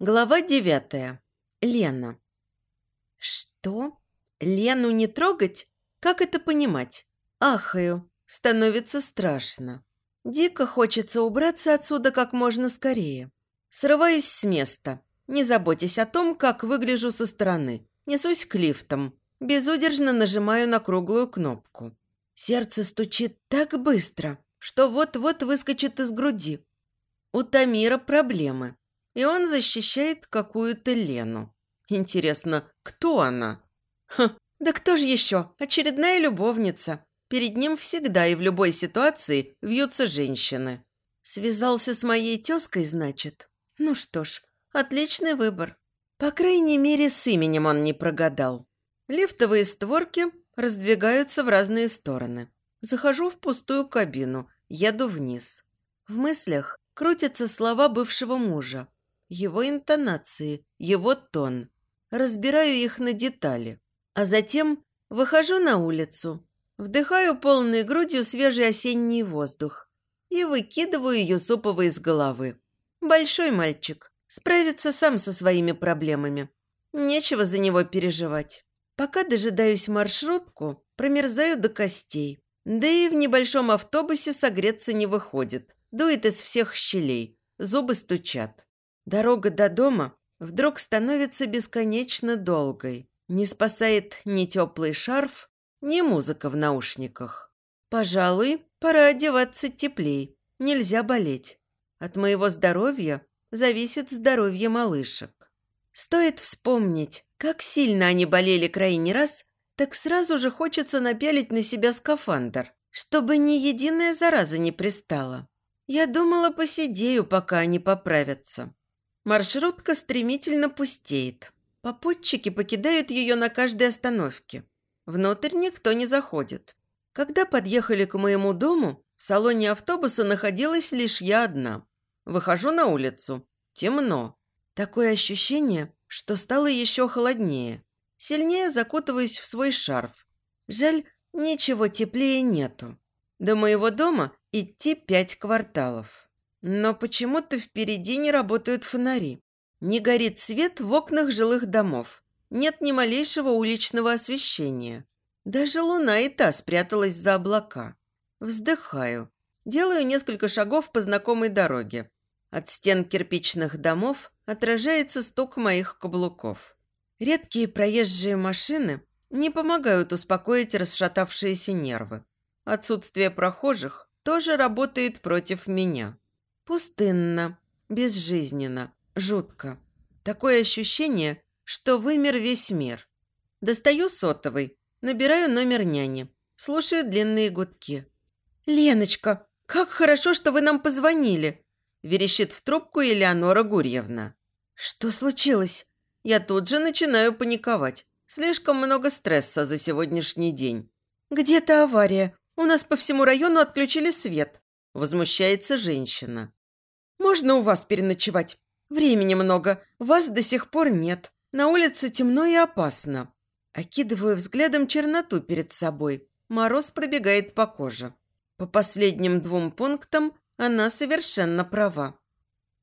Глава девятая. Лена. Что? Лену не трогать? Как это понимать? Ахаю. Становится страшно. Дико хочется убраться отсюда как можно скорее. Срываюсь с места, не заботясь о том, как выгляжу со стороны. Несусь к лифтам. Безудержно нажимаю на круглую кнопку. Сердце стучит так быстро, что вот-вот выскочит из груди. У Тамира проблемы и он защищает какую-то Лену. Интересно, кто она? Ха, да кто же еще? Очередная любовница. Перед ним всегда и в любой ситуации вьются женщины. Связался с моей тезкой, значит? Ну что ж, отличный выбор. По крайней мере, с именем он не прогадал. Лифтовые створки раздвигаются в разные стороны. Захожу в пустую кабину, еду вниз. В мыслях крутятся слова бывшего мужа его интонации, его тон. Разбираю их на детали. А затем выхожу на улицу, вдыхаю полной грудью свежий осенний воздух и выкидываю Юсупова из головы. Большой мальчик, справится сам со своими проблемами. Нечего за него переживать. Пока дожидаюсь маршрутку, промерзаю до костей. Да и в небольшом автобусе согреться не выходит. Дует из всех щелей, зубы стучат. Дорога до дома вдруг становится бесконечно долгой. Не спасает ни теплый шарф, ни музыка в наушниках. Пожалуй, пора одеваться теплей. Нельзя болеть. От моего здоровья зависит здоровье малышек. Стоит вспомнить, как сильно они болели крайний раз, так сразу же хочется напялить на себя скафандр, чтобы ни единая зараза не пристала. Я думала, посидею, пока они поправятся. Маршрутка стремительно пустеет. Попутчики покидают ее на каждой остановке. Внутрь никто не заходит. Когда подъехали к моему дому, в салоне автобуса находилась лишь я одна. Выхожу на улицу. Темно. Такое ощущение, что стало еще холоднее. Сильнее закутываюсь в свой шарф. Жаль, ничего теплее нету. До моего дома идти пять кварталов. Но почему-то впереди не работают фонари. Не горит свет в окнах жилых домов. Нет ни малейшего уличного освещения. Даже луна и та спряталась за облака. Вздыхаю. Делаю несколько шагов по знакомой дороге. От стен кирпичных домов отражается стук моих каблуков. Редкие проезжие машины не помогают успокоить расшатавшиеся нервы. Отсутствие прохожих тоже работает против меня. Пустынно, безжизненно, жутко. Такое ощущение, что вымер весь мир. Достаю сотовый, набираю номер няни, слушаю длинные гудки. «Леночка, как хорошо, что вы нам позвонили!» верещит в трубку Элеонора Гурьевна. «Что случилось?» Я тут же начинаю паниковать. Слишком много стресса за сегодняшний день. «Где-то авария. У нас по всему району отключили свет», возмущается женщина. Можно у вас переночевать? Времени много, вас до сих пор нет. На улице темно и опасно. Окидываю взглядом черноту перед собой. Мороз пробегает по коже. По последним двум пунктам она совершенно права.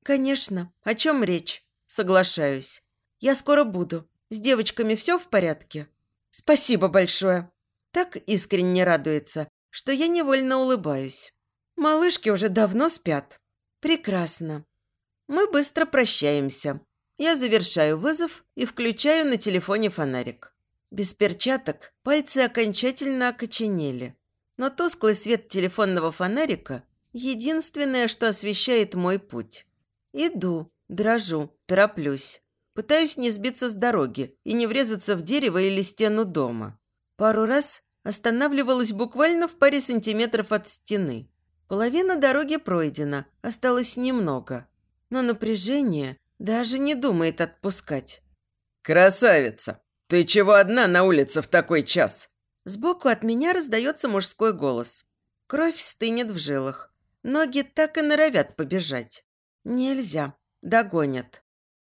«Конечно. О чем речь?» «Соглашаюсь. Я скоро буду. С девочками все в порядке?» «Спасибо большое». Так искренне радуется, что я невольно улыбаюсь. Малышки уже давно спят. Прекрасно. Мы быстро прощаемся. Я завершаю вызов и включаю на телефоне фонарик. Без перчаток пальцы окончательно окоченели. Но тусклый свет телефонного фонарика – единственное, что освещает мой путь. Иду, дрожу, тороплюсь. Пытаюсь не сбиться с дороги и не врезаться в дерево или стену дома. Пару раз останавливалась буквально в паре сантиметров от стены. Половина дороги пройдена, осталось немного. Но напряжение даже не думает отпускать. «Красавица! Ты чего одна на улице в такой час?» Сбоку от меня раздается мужской голос. Кровь стынет в жилах. Ноги так и норовят побежать. Нельзя. Догонят.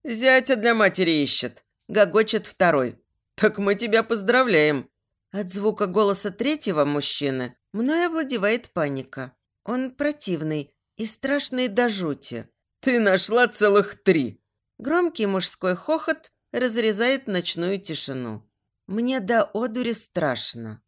«Зятя для матери ищет», – гогочет второй. «Так мы тебя поздравляем». От звука голоса третьего мужчины мной овладевает паника. Он противный и страшный до жути. «Ты нашла целых три!» Громкий мужской хохот разрезает ночную тишину. Мне до одури страшно.